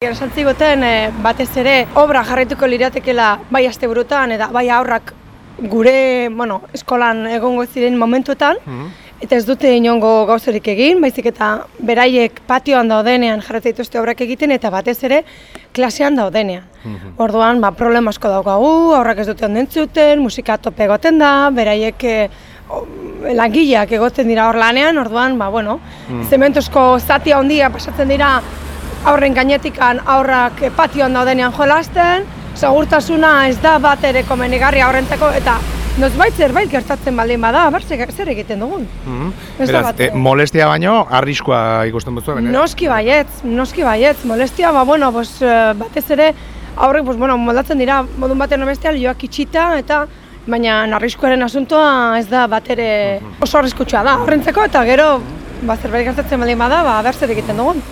Esan goten e, batez ere obra jarraituko liratekela bai asteburutan eta bai aurrak gure bueno, eskolan egongo ziren momentuetan Mhm. eta ez dute inongo gauzerik egin, baizik eta beraiek patioan daudenean jarratzen dituzte obrak egiten eta batez ere klasean daudenean. Mhm. Orduan, ba, problema asko daukagu, aurrak ez dute onden zuten, musika tope egoten da, beraiek e, langileak egoten dira hor lanean, orduan, ba, bueno, Mm. zementozko zati handia pasatzen dira aurren gainetikan aurrak eh, patioan daudenean jolasten, segurtasuna ez da bat ere komenigarria horrentzako, eta nozbait zerbait gertatzen baldin bada, ber, zer, egiten dugun. Ez da Beraz, eh, eh. molestia baino, arriskua ikusten duzu, bene? Noski baietz, noski baietz, molestia, ba, bueno, eh, batez ere, aurrek, bos, bueno, moldatzen dira, modun batean bestean, joak itxita, eta baina arriskuaren asuntoa ez da bat ere oso arriskutsua da, horrentzako, eta gero, ba, zerbait gertatzen baldin bada, ba, ber zer egiten dugun.